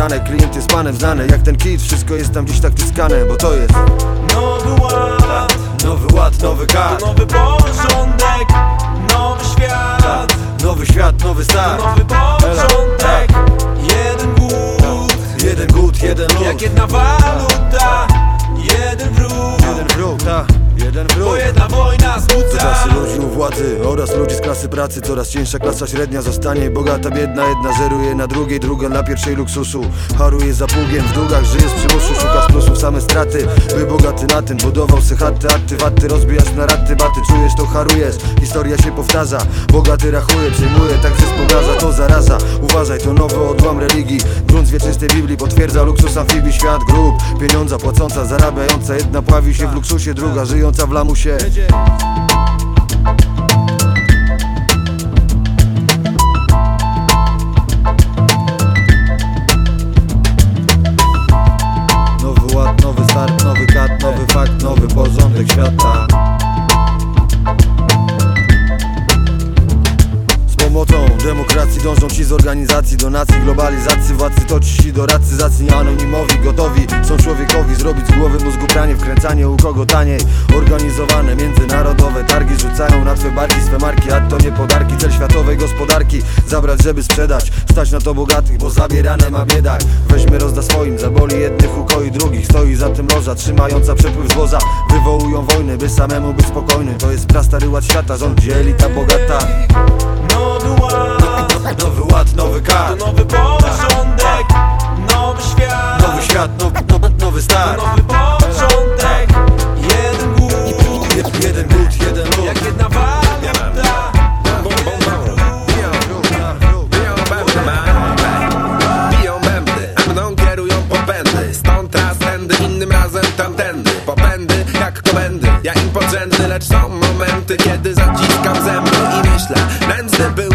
Sprzedane, klient jest panem znany. Jak ten kit, wszystko jest tam gdzieś tak wciskane Bo to jest Nowy ład, nowy ład, nowy kat nowy porządek, nowy świat. Nowy świat, nowy start. Nowy porządek, jeden głód. Jeden gut, jeden lud. Jak jedna waluta, jeden wróg. Jeden wróg, ta, jeden wróg. Bo jedna wojna To zbudza klasy ludzi u władzy oraz ludzi z klasy pracy. Coraz cięższa klasa średnia zostanie bogata, biedna Jedna żeruje na drugiej, druga na pierwszej luksusu. Haruje za pługiem, w długach żyje z przymusu Szuka z plusów same straty, by bogaty na tym Budował se chaty, aty, waty, rozbijasz na raty Baty, czujesz to, harujesz, historia się powtarza. Bogaty rachuje, przyjmuje, tak zespogaza To zaraza, uważaj, to nowy odłam religii. Grunt z wieczystej Biblii potwierdza luksus amfibii. Świat grup, pieniądza płacąca, zarabiająca. Jedna pławi się w luksusie, druga żyjąca w lamusie. Nowy ład, nowy start, nowy kat, nowy fakt, nowy porządek świata organizacji Donacji, globalizacji, władcy to ci doradcy Zacni anonimowi, gotowi są człowiekowi Zrobić z głowy mózgu pranie, wkręcanie u kogo taniej. Organizowane międzynarodowe targi Rzucają na twe barki swe marki A to nie podarki, cel światowej gospodarki Zabrać, żeby sprzedać, stać na to bogatych Bo zabierane ma biedak. Weźmy rozda swoim, zaboli jednych, ukoi drugich. Stoi za tym loża, trzymająca przepływ zwoza Wywołują wojny, by samemu być spokojny. To jest prastary ład świata, rząd gdzie elita bogata Nowy ład, nowy to kat nowy porządek, nowy świat Nowy świat, nowy, nowy, nowy start Nowy porządek, jeden głód Je- Jeden gut, jeden lud Jak jedna waluta, Biją bębny, man. Biją bębny, a mną kierują popędy Stąd raz tędy, innym razem tamtędy Popędy jak komendy, ja im podrzędny Lecz są momenty, kiedy zaciskam zęby I myślę, nędzny byłby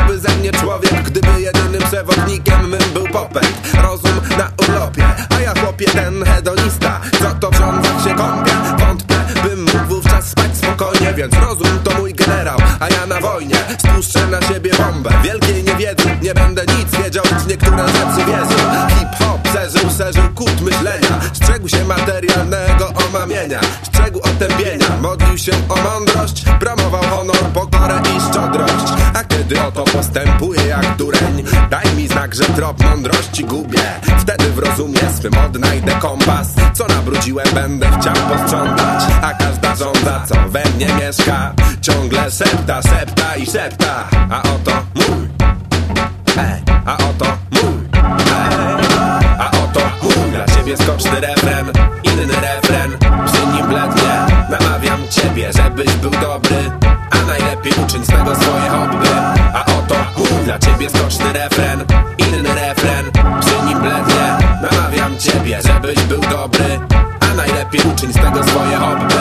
bombę Wielkiej niewiedzy, nie będę nic wiedział Lecz niektóre rzeczy wiedzą. Hip-hop przeżył, szerzył kult myślenia. Strzegł się materialnego omamienia. Strzegł otępienia. Modlił się o mądrość, promował honor, pokorę i szczodrość. A kiedy oto postępuje jak dureń Daj mi znak, że trop mądrości gubię. Wtedy w rozumie swym odnajdę kompas. Co nabrudziłem będę chciał posprzątać A każda żądza co we mnie mieszka. Ciągle szepta, szepta i szepta. A oto mój. Ej, a oto mój. Ej, a oto mój. Dla ciebie skoczny refren, inny refren. Przy nim blednie, namawiam ciebie, żebyś był dobry. A najlepiej uczyń z tego swoje hobby. A oto mój. Dla ciebie skoczny refren, inny refren. Przy nim blednie, namawiam ciebie, żebyś był dobry. A najlepiej uczyń z tego swoje hobby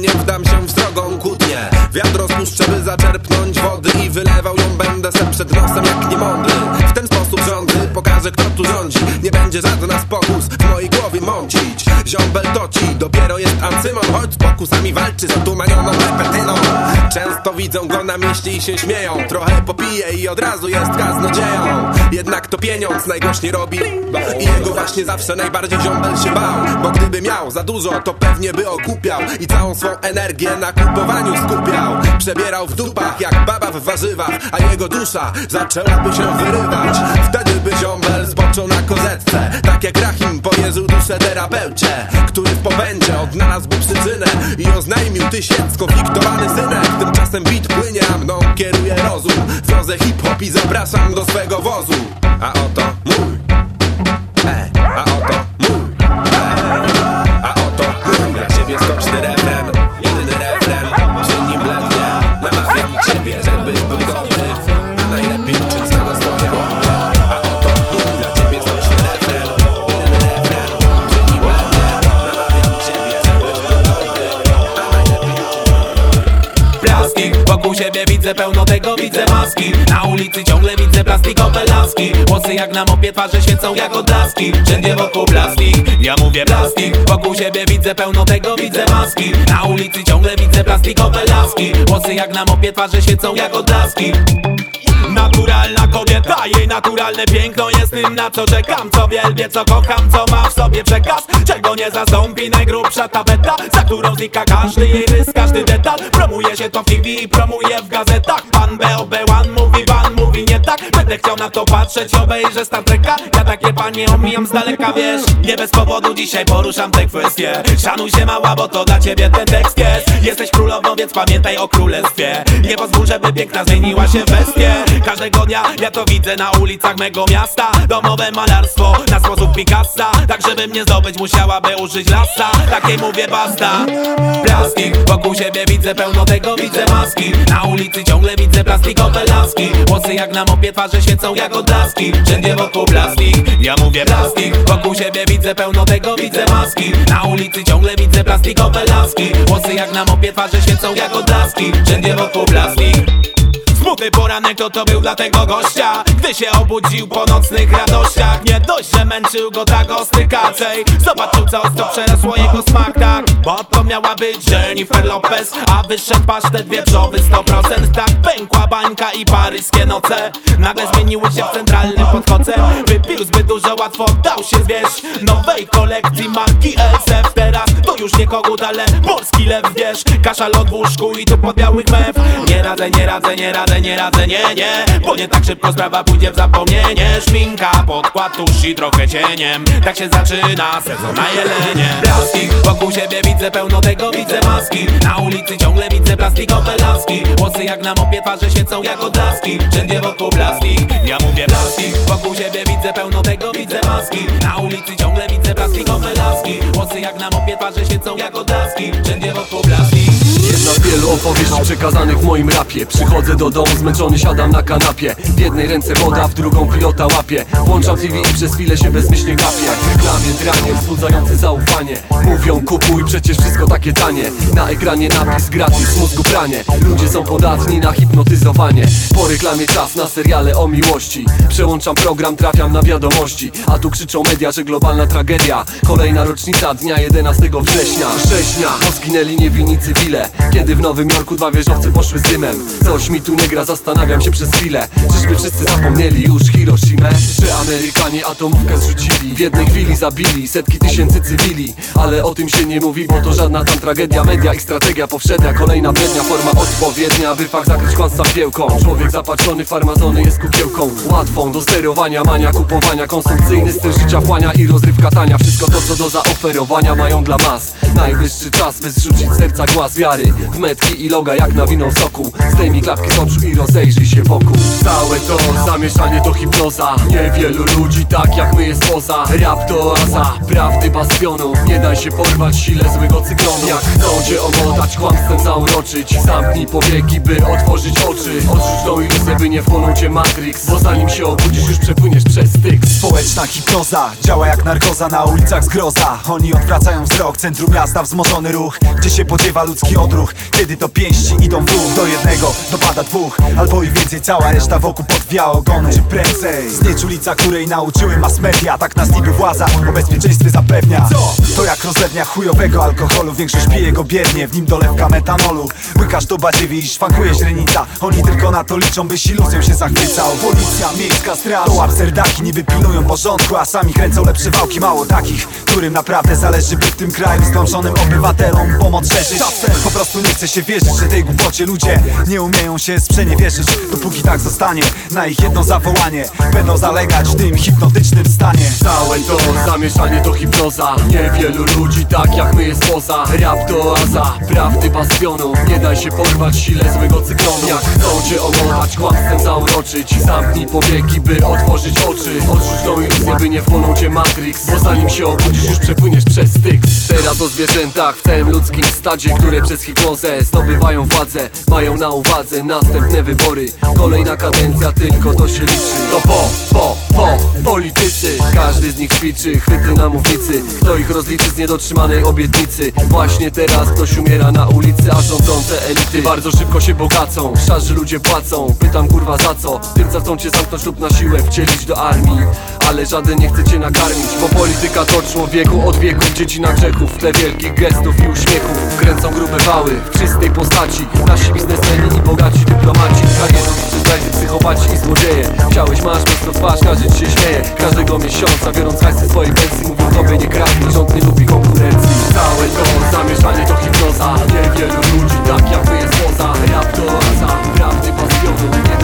pragnieniem wdam się w srogą kłótnię. Wiadro spuszczę, by zaczerpnąć wody I wylewał ją będę se przed nosem jak niemądry. W ten sposób rządzę, pokażę kto tu rządzi. Nie będzie żadna spokus w mojej głowie mącić. Ziombel to ci, dopiero jest Ancymon Choć z pokusami walczy z otumanioną repetyną Często widzą go na mieście i się śmieją. Trochę popije i od razu jest kaznodzieją. Jednak to pieniądz najgłośniej robi. I jego właśnie zawsze najbardziej ziombel się bał. Bo gdyby miał za dużo, to pewnie by okupiał. I całą swą energię na kupowaniu skupiał. Przebierał w dupach jak baba w warzywach. A jego dusza zaczęłaby się wyrywać. Wtedy by ziombel zboczył na kozetce. Tak jak Rahim powierzył duszę terapeucie Który w popędzie odnalazł przyczynę I oznajmił tysięcko fiktowany synek kieruje rozum. Drodze hip-hop i zapraszam do swego wozu. A oto Ulicy ciągle widzę plastikowe laski Włosy jak na mopie, twarze świecą jak odblaski Wszędzie wokół plastik, ja mówię plastik. Wokół siebie widzę pełno tego, widzę maski. Na ulicy ciągle widzę plastikowe laski Włosy jak na mopie, twarze świecą jak odblaski Naturalna kobieta, jej naturalne piękno jest tym na co czekam Co wielbię, co kocham, co ma w sobie przekaz. Czego nie zastąpi najgrubsza tabeta Za którą znika każdy jej rys, każdy detal. Promuje się to w TV i promuje w gazetach. Pan BOB1 mówi, pan mówi nie tak. Będę chciał na to patrzeć, obejrzę Star Treka. Ja takie panie omijam z daleka, wiesz. Nie bez powodu dzisiaj poruszam te kwestie Szanuj się mała, bo to dla ciebie ten tekst jest. Jesteś królową, więc pamiętaj o królestwie. Nie pozwól, żeby piękna zmieniła się w bestię Każdego dnia ja to widzę na ulicach mego miasta. Domowe malarstwo na sposób Picassa. Tak żeby mnie zdobyć musiałaby użyć lasa. Takiej mówię basta. Plastik, wokół siebie widzę pełno tego, widzę maski. Na ulicy ciągle widzę plastikowe laski Włosy jak na mopie, twarze świecą jak odblaski Wszędzie wokół plastik, ja mówię plastik Wokół siebie widzę pełno tego, widzę maski. Na ulicy ciągle widzę plastikowe laski Włosy jak na mopie, twarze świecą jak odblaski Wszędzie wokół plastik Smutny poranek to to był dla tego gościa. Gdy się obudził po nocnych radościach Nie dość, że męczył go tak ostry kacej. Zobaczył co ostro przerosło jego smak tak Bo to miała być Jennifer Lopez A wyszedł pasztet wieprzowy 100% Tak pękła bańka i paryskie noce. Nagle zmieniły się w centralnym podkocem Wypił zbyt dużo, łatwo dał się zwieść. Nowej kolekcji marki LCF Teraz to już nie kogut, ale polski lew wiesz. Kaszalot w łóżku i tu pod białych mew Nie radzę, nie radzę, nie radzę, nie radzę, nie, nie. Bo nie tak szybko sprawa pójdzie w zapomnienie. Szminka, podkład, tusz i trochę cieniem. Tak się zaczyna sezon na jelenie. Plastik, wokół siebie widzę pełno tego, widzę maski. Na ulicy ciągle widzę plastikowe laski Włosy jak na mopie, twarze świecą jak odblaski Wszędzie wokół plastik, ja mówię plastik Wokół siebie widzę pełno tego, widzę maski. Na ulicy ciągle widzę plastikowe laski Włosy jak na mopie, twarze świecą jak odblaski Wszędzie wokół plastik Jedna z wielu opowieści przekazanych w moim rapie. Przychodzę do domu, zmęczony siadam na kanapie. W jednej ręce woda, w drugą pilota łapię Włączam TV i przez chwilę się bezmyślnie gapię. Reklamie dranie, wzbudzające zaufanie. Mówią kupuj, przecież wszystko takie tanie. Na ekranie napis gratis, mózgu pranie. Ludzie są podatni na hipnotyzowanie. Po reklamie czas na seriale o miłości. Przełączam program, trafiam na wiadomości. A tu krzyczą media, że globalna tragedia. Kolejna rocznica Dnia 11 września. Września Bo zginęli niewinni cywile. Kiedy w Nowym Jorku dwa wieżowce poszły z dymem. Coś mi tu nie gra, zastanawiam się przez chwilę Czyżby wszyscy zapomnieli już Hiroshima? Że Amerykanie atomówkę zrzucili W jednej chwili zabili setki tysięcy cywili Ale o tym się nie mówi, bo to żadna tam tragedia. Media i strategia powszednia, kolejna brednia Forma odpowiednia, by fakt zakryć kłamstwa piełką Człowiek zapatrzony, farmazony jest kukiełką Łatwą do sterowania, mania kupowania Konsumpcyjny styl życia wchłania i rozrywka tania. Wszystko to co do zaoferowania mają dla mas. Najwyższy czas, by zrzucić serca głaz wiary W metki i loga jak na winą soku Zdejmij klapki z oczu i rozejrzyj się wokół. Całe to zamieszanie to hipnoza. Niewielu ludzi tak jak my jest poza. Rap to oaza, prawdy bastionu. Nie daj się porwać sile złego cyklonu. Jak chcą cię omotać, kłamstwem zauroczyć. Zamknij powieki, by otworzyć oczy. Odrzuć tą iluzję, by nie wchłonął cię Matrix. Bo zanim się obudzisz, już przepłyniesz przez styk. Społeczna hipnoza, działa jak narkoza. Na ulicach zgroza. Oni odwracają wzrok, centrum miasta wzmożony ruch. Gdzie się podziewa ludzki odruch, kiedy to pięści idą w dół? Do jednego dopada dwóch, albo i więcej Cała reszta wokół podwija ogony. Czy prędzej, znieczulica, której nauczyły mass media. Tak nas niby władza o bezpieczeństwie zapewnia. Co? To jak rozlewnia chujowego alkoholu. Większość pije go biernie, w nim dolewka metanolu. Łykasz to badziewie i szwankuje źrenica. Oni tylko na to liczą, byś iluzją się zachwycał. Policja, miejska straż, to abserdaki niby pilnują porządku A sami kręcą lepsze wałki, mało takich Którym naprawdę zależy, by w tym kraju stłamszonym obywatelom pomoc szerzyć. Czasem. Po prostu nie chce się wierzyć, że tej głupocie ludzie Nie umieją się sprzeniewierzyć Dopóki tak zostanie, na ich jedno zawołanie Będą zalegać w tym hipnotycznym stanie. Całe to zamieszanie to hipnoza. Niewielu ludzi tak jak my jest poza. Rap to prawdy bastionu. Nie daj się porwać sile złego cyklonu. Jak chcą cię omotać, kłamstwem zauroczyć Zamknij powieki, by otworzyć oczy. Odrzuć tą iluzję, by nie wchłonął cię Matrix. Bo zanim się obudzisz, już przepłyniesz przez styk. Teraz o zwierzętach w całym ludzkim stadzie Które przez hipnozę zdobywają władzę Mają na uwadze następne wybory. Kolejna kadencja, tylko to się liczy. To po, po, po, politycy. Każdy z nich ćwiczy chwyty na mównicy. Kto ich rozliczy z niedotrzymanej obietnicy? Właśnie teraz ktoś umiera na ulicy A rządzące elity bardzo szybko się bogacą. Szarzy ludzie płacą, pytam kurwa za co? Tym co chcą cię zamknąć lub na siłę wcielić do armii. Ale żaden nie chce cię nakarmić Bo polityka to człowieku od wieków Dziedzina grzechów, tle wielkich gestów i uśmiechów Kręcą grube wały w czystej postaci. Nasi biznesmeni i bogaci dyplomaci Karierowicze, zdrajcy, psychopaci i złodzieje. Chciałeś, masz, prosto twarz, każdy się śmieje. Każdego miesiąca biorąc hajsy swojej pensji Mówią tobie nie kradnij, rząd nie lubi konkurencji. Całe to zamieszanie to hipnoza. Niewielu ludzi tak jak my jest poza. Rap to oaza, prawdy bastionu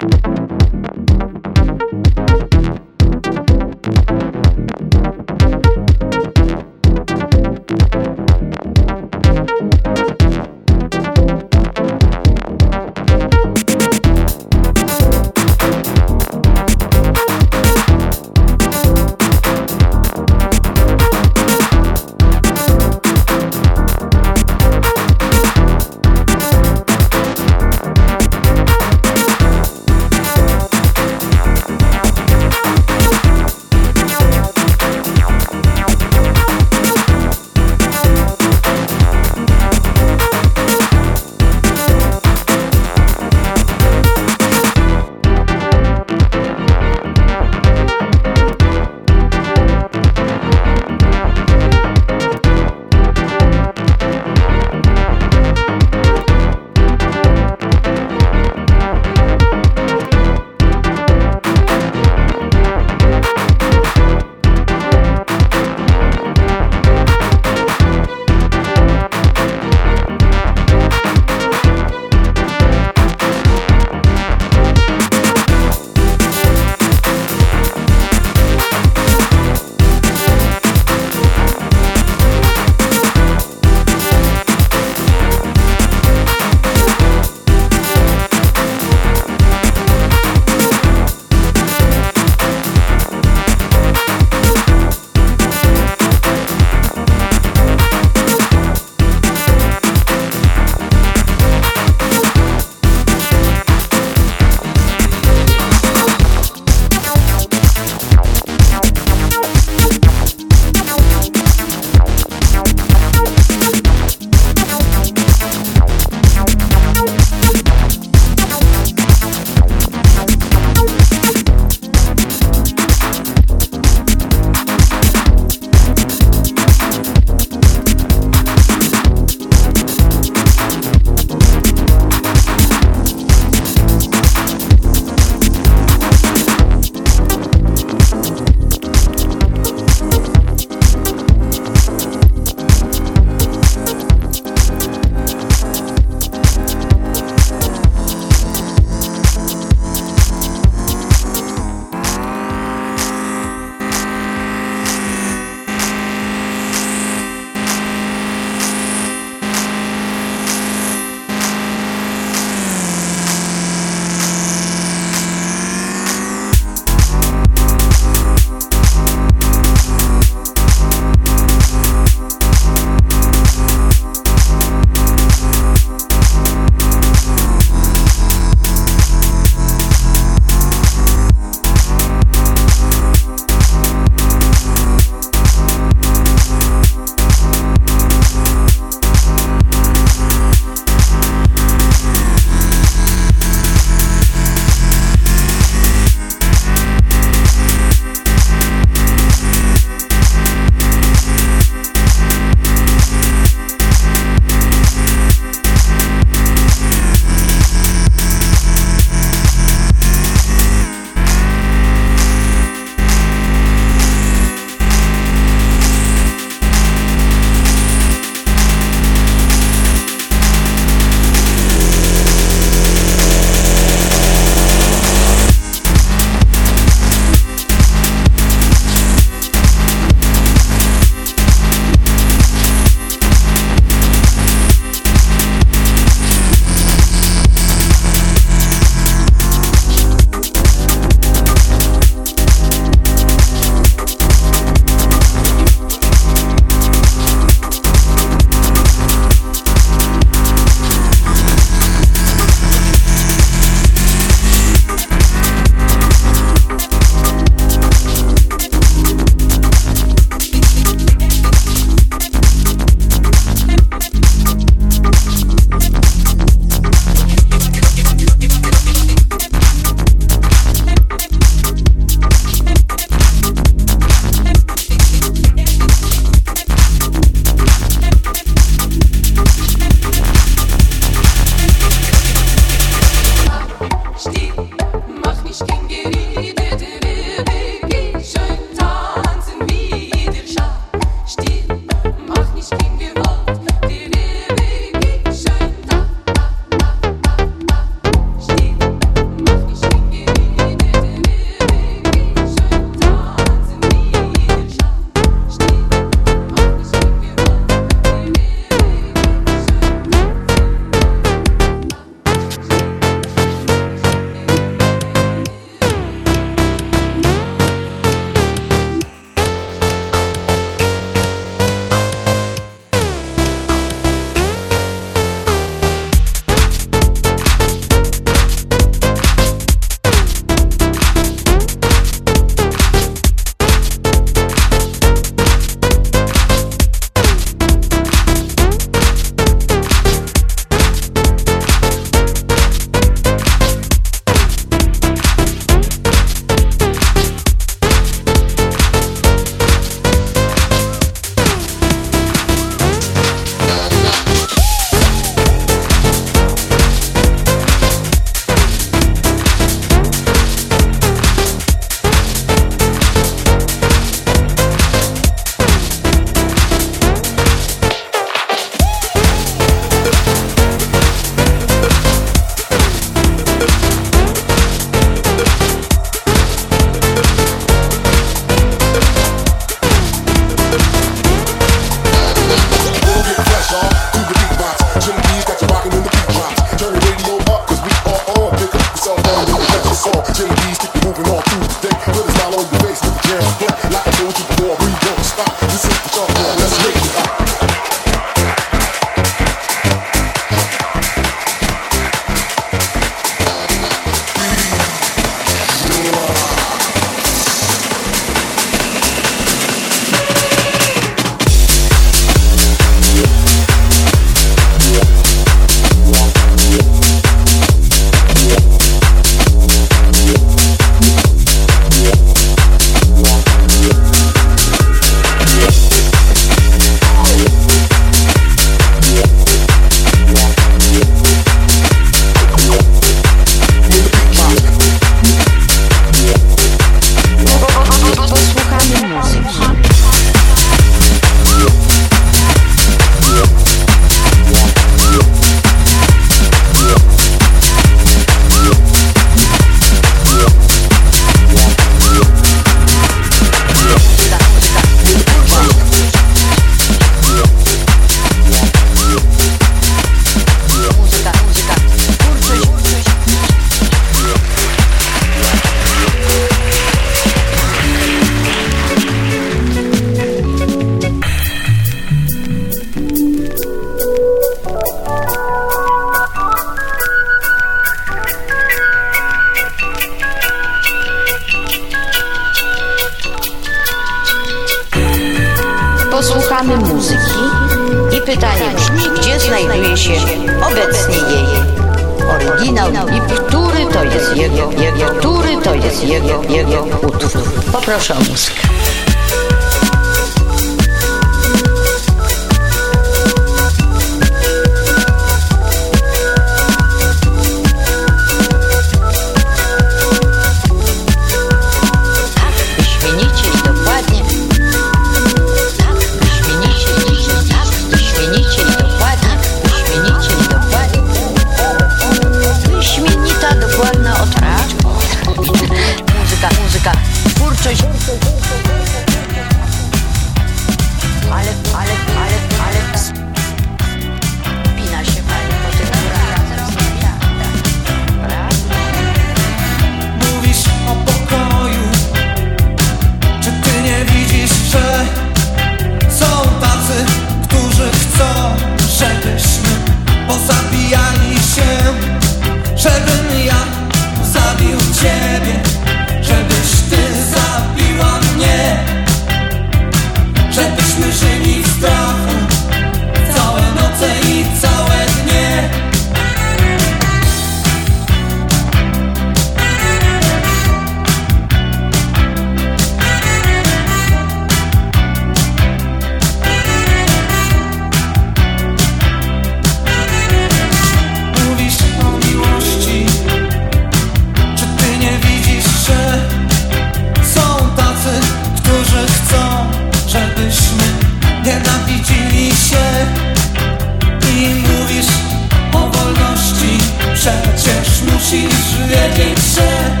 wiedzieć, że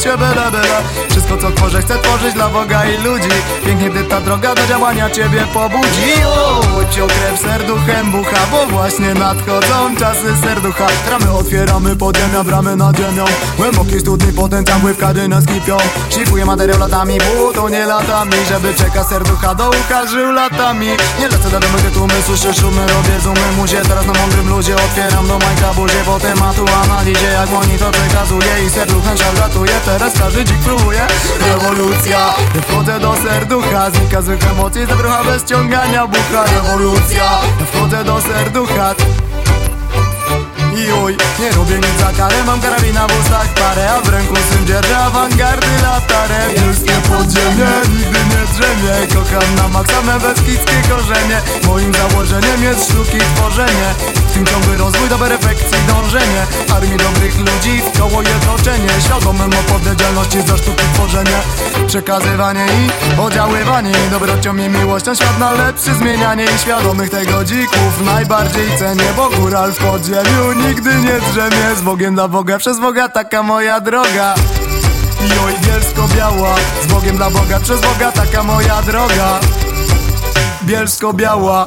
Jabba dabba. Droga do działania ciebie pobudzi o krew serduchem bucha, bo właśnie nadchodzą czasy serducha. Ramy otwieramy, podziemia bramy nad ziemią. Głęboki studni potencjały w kadynę skipią Szlifuję materiał latami, to nie latami. Żeby czeka serducha do ucha żył latami. Nie lecę do domu, gdy tłumy słyszę szumy. Robię zoomy, muzie teraz na mądrym ludzie. Otwieram do majka buzie po tematu analizie. Jak monitor przekazuje i serduchem szal ratuje. Teraz każdy dzik próbuje. Rewolucja. Wchodzę do serducha, znika złych emocji Zabrucha bez ciągania bucha Rewolucja. Wchodzę do serducha. Joj, nie robię nic za karę Mam karabina w ustach parę A w ręku syn dzierżę awangardy latarę Wielkie podziemie, nigdy nie drzemie Kocham na maksa me beskidzkie korzenie. Moim założeniem jest sztuki tworzenie tym ciągły rozwój do perfekcji dążenie. Armii dobrych ludzi w koło je toczenie Świadomym odpowiedzialności za sztuki tworzenie. Przekazywanie i oddziaływanie I dobrocią i miłością świat na lepszy zmienianie I świadomych tego dzików. Najbardziej cenię Bo góral w podziemiu nigdy nie drzemie. Z Bogiem dla Boga, przez Boga taka moja droga. Joj bielsko-biała. Z Bogiem dla Boga, przez Boga taka moja droga. Bielsko-biała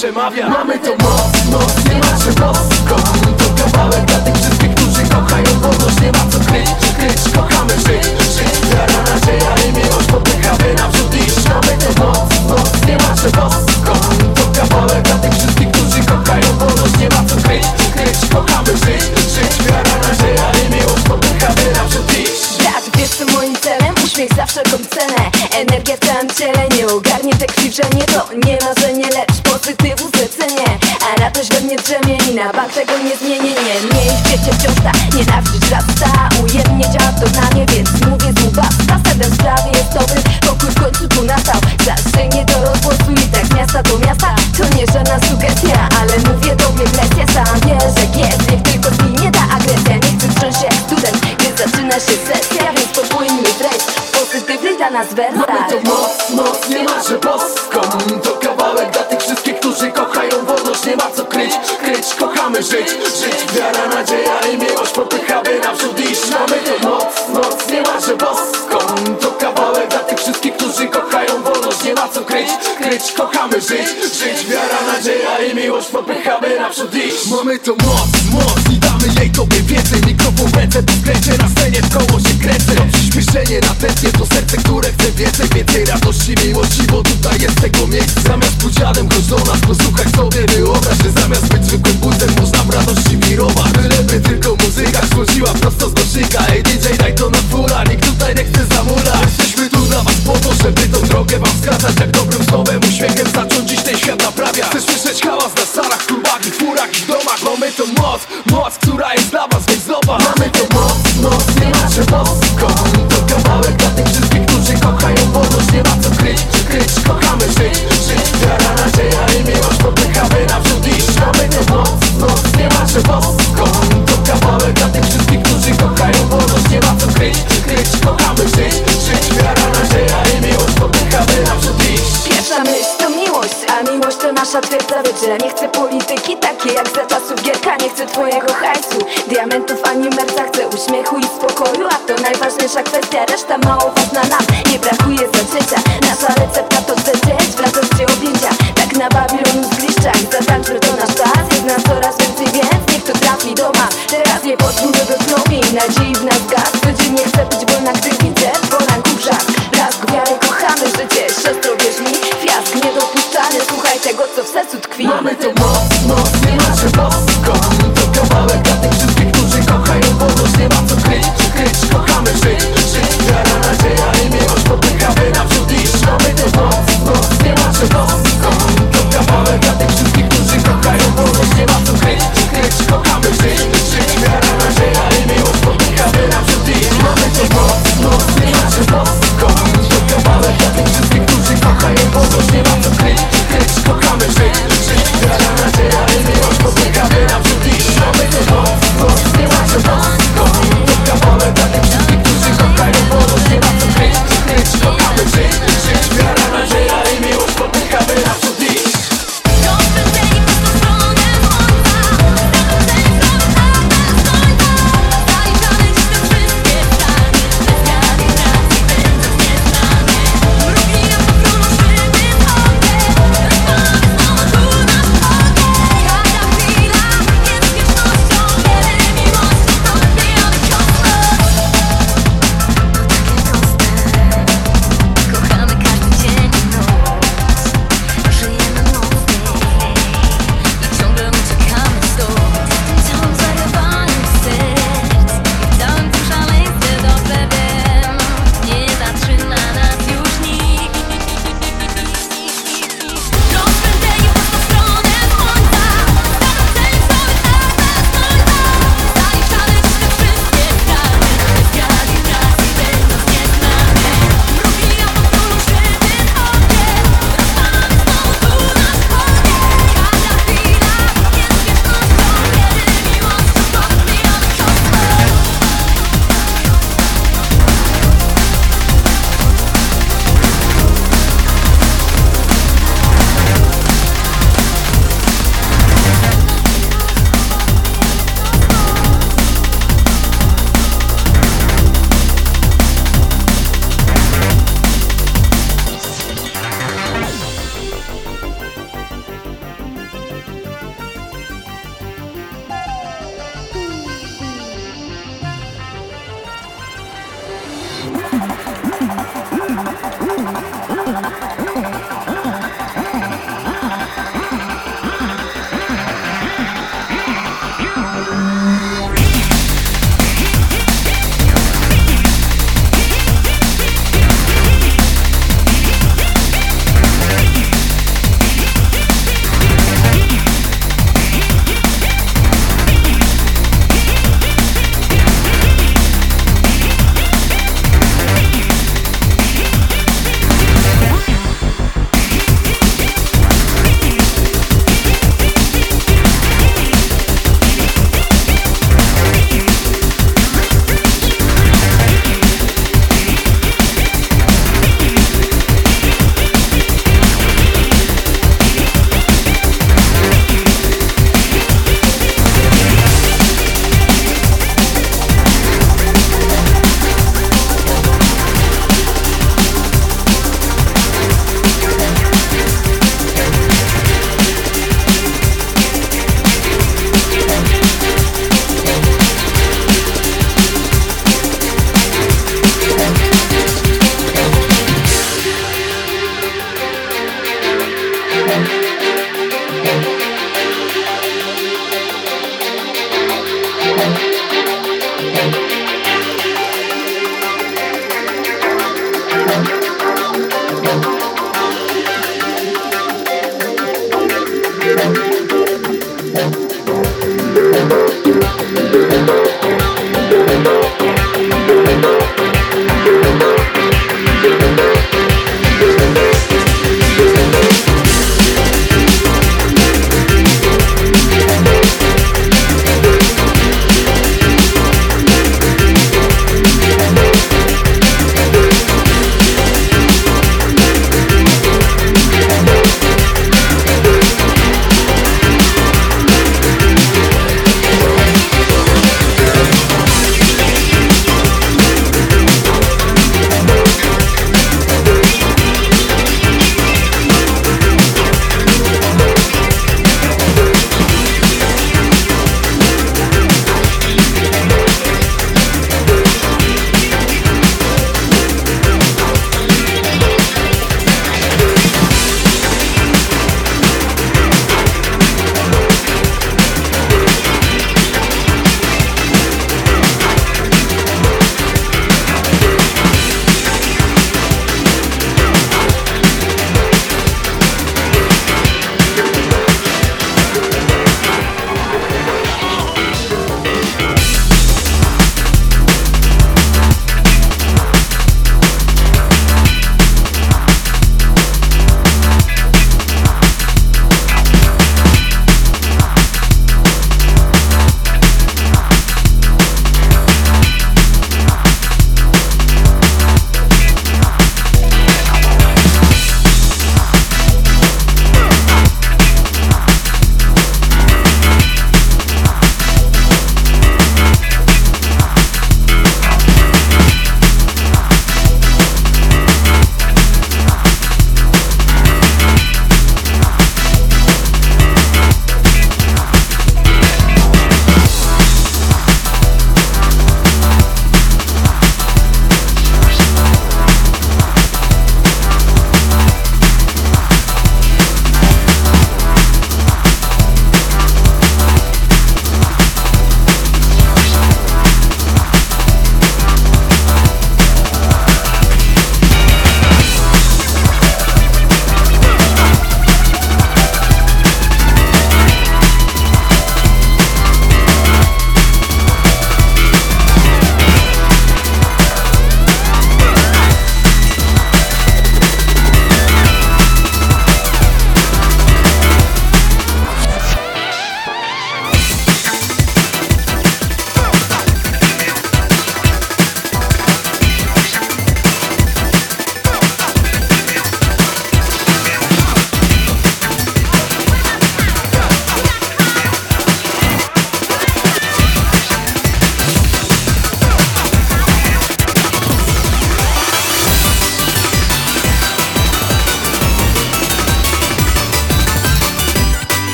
przemawia. Mamy To moc, moc i damy jej tobie więcej. Mikrofon ręce po skręcie, na scenie w koło się kręcę. To przyspieszenie na tętnie, to serce, które chce więcej Więcej radości, miłości, bo tutaj jest tego miejsce. Zamiast pójdzianem, chodź do nas, posłuchaj sobie Wyobraź, że zamiast być zwykłym butem, można w radości era esta malva.